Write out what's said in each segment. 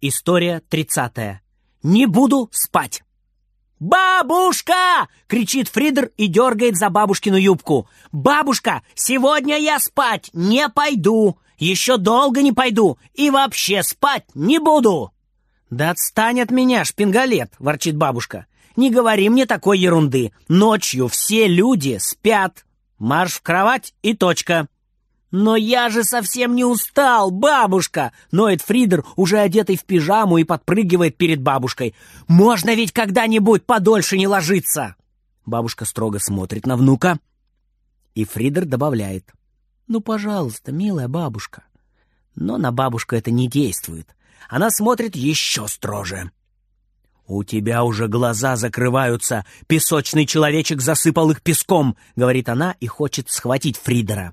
История тридцатая. Не буду спать. «Бабушка!» — кричит Фридер и дергает за бабушкину юбку. «Бабушка, сегодня я спать не пойду, еще долго не пойду и вообще спать не буду!» «Да отстань от меня, шпингалет!» — ворчит бабушка. «Не говори мне такой ерунды. Ночью все люди спят. Марш в кровать и точка!» «Но я же совсем не устал, бабушка!» Ноет Фридер, уже одетый в пижаму и подпрыгивает перед бабушкой. «Можно ведь когда-нибудь подольше не ложиться!» Бабушка строго смотрит на внука. И Фридер добавляет. «Ну, пожалуйста, милая бабушка». Но на бабушку это не действует. Она смотрит еще строже. «У тебя уже глаза закрываются. Песочный человечек засыпал их песком», — говорит она и хочет схватить Фридера.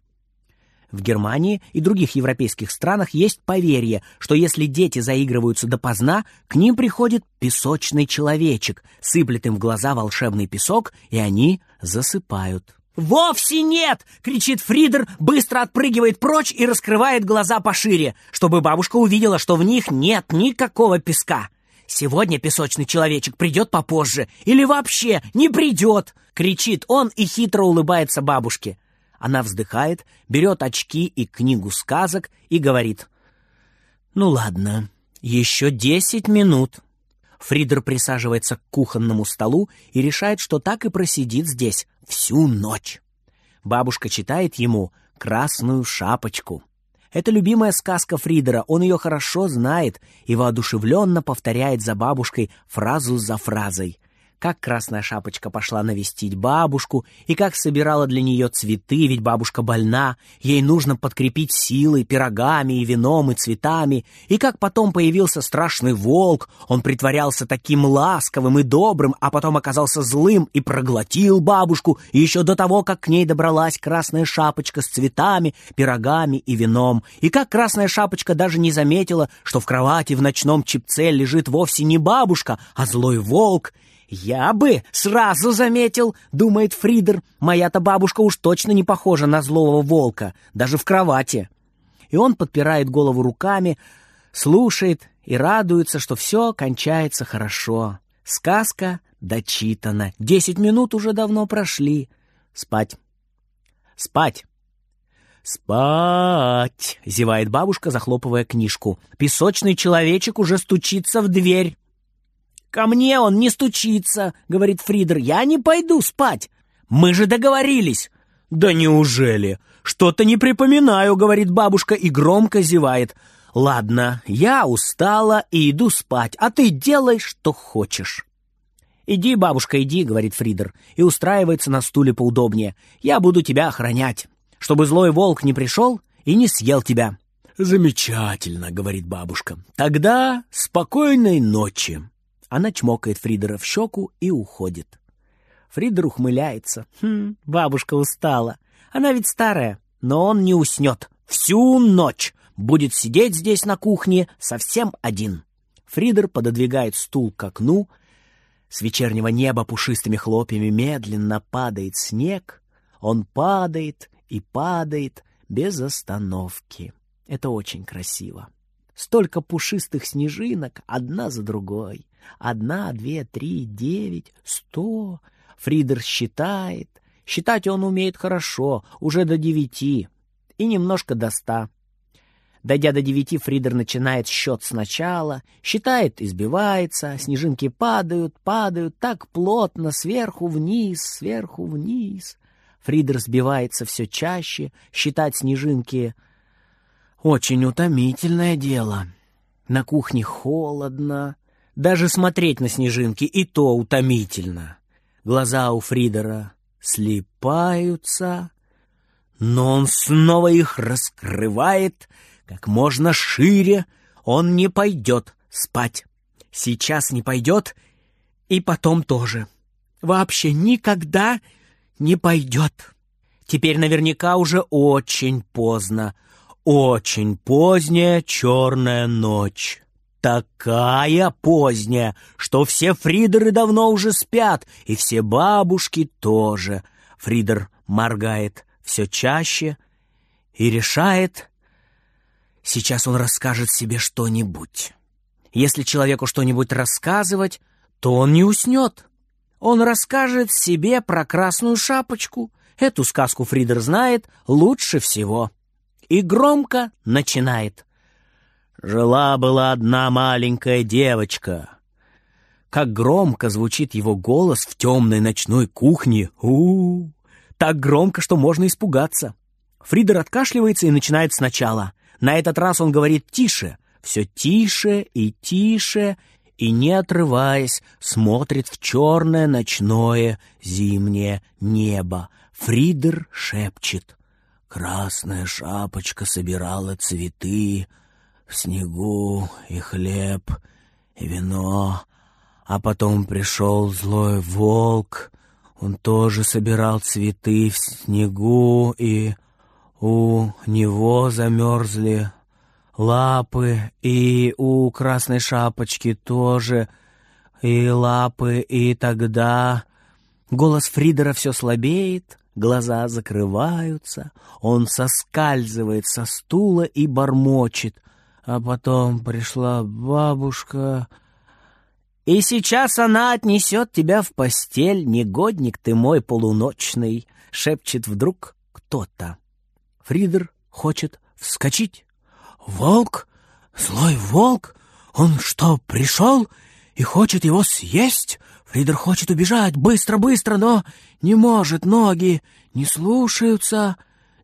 В Германии и других европейских странах есть поверье, что если дети заигрываются допоздна, к ним приходит песочный человечек, сыплет им в глаза волшебный песок, и они засыпают. «Вовсе нет!» — кричит Фридер, быстро отпрыгивает прочь и раскрывает глаза пошире, чтобы бабушка увидела, что в них нет никакого песка. «Сегодня песочный человечек придет попозже или вообще не придет!» — кричит он и хитро улыбается бабушке. Она вздыхает, берет очки и книгу сказок и говорит. «Ну ладно, еще десять минут». Фридер присаживается к кухонному столу и решает, что так и просидит здесь всю ночь. Бабушка читает ему «Красную шапочку». Это любимая сказка Фридера, он ее хорошо знает и воодушевленно повторяет за бабушкой фразу за фразой как Красная Шапочка пошла навестить бабушку и как собирала для нее цветы, ведь бабушка больна, ей нужно подкрепить силой пирогами и вином и цветами, и как потом появился страшный волк, он притворялся таким ласковым и добрым, а потом оказался злым и проглотил бабушку, еще до того, как к ней добралась Красная Шапочка с цветами, пирогами и вином, и как Красная Шапочка даже не заметила, что в кровати в ночном чипце лежит вовсе не бабушка, а злой волк, «Я бы сразу заметил», — думает Фридер. «Моя-то бабушка уж точно не похожа на злого волка, даже в кровати». И он подпирает голову руками, слушает и радуется, что все кончается хорошо. Сказка дочитана. Десять минут уже давно прошли. Спать. Спать. «Спать!» — зевает бабушка, захлопывая книжку. «Песочный человечек уже стучится в дверь». «Ко мне он не стучится», — говорит Фридер. «Я не пойду спать. Мы же договорились». «Да неужели? Что-то не припоминаю», — говорит бабушка и громко зевает. «Ладно, я устала и иду спать, а ты делай, что хочешь». «Иди, бабушка, иди», — говорит Фридер, и устраивается на стуле поудобнее. «Я буду тебя охранять, чтобы злой волк не пришел и не съел тебя». «Замечательно», — говорит бабушка. «Тогда спокойной ночи». Она чмокает Фридера в щеку и уходит. Фридер ухмыляется. Хм, бабушка устала. Она ведь старая, но он не уснет. Всю ночь будет сидеть здесь на кухне совсем один. Фридер пододвигает стул к окну. С вечернего неба пушистыми хлопьями медленно падает снег. Он падает и падает без остановки. Это очень красиво. Столько пушистых снежинок, одна за другой. Одна, две, три, девять, сто. Фридер считает. Считать он умеет хорошо, уже до девяти. И немножко до ста. Дойдя до девяти, Фридер начинает счет сначала, считает, избивается, снежинки падают, падают так плотно, сверху вниз, сверху вниз. Фридер сбивается все чаще, считать снежинки очень утомительное дело. На кухне холодно. Даже смотреть на снежинки и то утомительно. Глаза у Фридера слипаются, но он снова их раскрывает как можно шире. Он не пойдет спать. Сейчас не пойдет и потом тоже. Вообще никогда не пойдет. Теперь наверняка уже очень поздно. Очень поздняя черная ночь. Такая поздняя, что все Фридеры давно уже спят, и все бабушки тоже. Фридер моргает все чаще и решает, сейчас он расскажет себе что-нибудь. Если человеку что-нибудь рассказывать, то он не уснет. Он расскажет себе про красную шапочку. Эту сказку Фридер знает лучше всего. И громко начинает. Жила-была одна маленькая девочка. Как громко звучит его голос в темной ночной кухне. У, -у, -у. Так громко, что можно испугаться. Фридер откашливается и начинает сначала. На этот раз он говорит тише, все тише и тише, и, не отрываясь, смотрит в черное ночное зимнее небо. Фридер шепчет. Красная шапочка собирала цветы, в снегу и хлеб, и вино. А потом пришел злой волк, он тоже собирал цветы в снегу, и у него замерзли лапы, и у красной шапочки тоже, и лапы, и тогда... Голос Фридера все слабеет, глаза закрываются, он соскальзывает со стула и бормочет. А потом пришла бабушка... И сейчас она отнесет тебя в постель, негодник ты мой полуночный, шепчет вдруг кто-то. Фридер хочет вскочить. «Волк? Злой волк? Он что, пришел и хочет его съесть?» Фридер хочет убежать быстро-быстро, но не может, ноги не слушаются.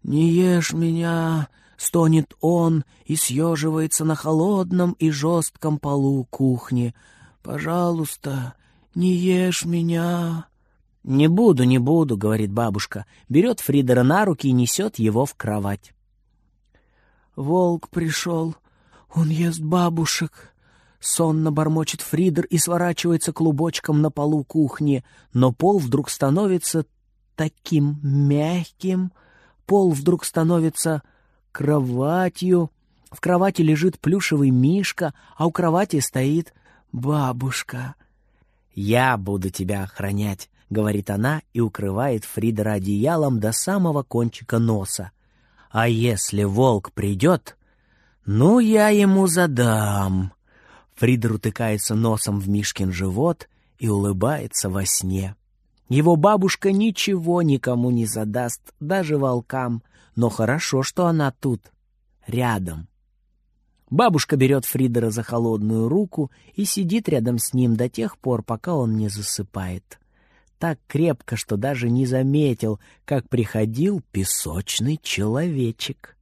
«Не ешь меня!» — стонет он и съеживается на холодном и жестком полу кухни. «Пожалуйста, не ешь меня!» «Не буду, не буду», — говорит бабушка, берет Фридера на руки и несет его в кровать. Волк пришел. Он ест бабушек. Сонно бормочет Фридер и сворачивается клубочком на полу кухни, но пол вдруг становится таким мягким, пол вдруг становится кроватью. В кровати лежит плюшевый мишка, а у кровати стоит бабушка. «Я буду тебя охранять», — говорит она и укрывает Фридера одеялом до самого кончика носа. А если волк придет, ну, я ему задам. Фридер утыкается носом в Мишкин живот и улыбается во сне. Его бабушка ничего никому не задаст, даже волкам, но хорошо, что она тут, рядом. Бабушка берет Фридера за холодную руку и сидит рядом с ним до тех пор, пока он не засыпает так крепко, что даже не заметил, как приходил песочный человечек.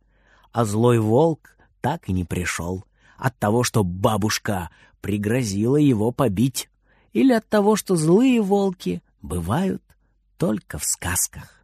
А злой волк так и не пришел. От того, что бабушка пригрозила его побить. Или от того, что злые волки бывают только в сказках.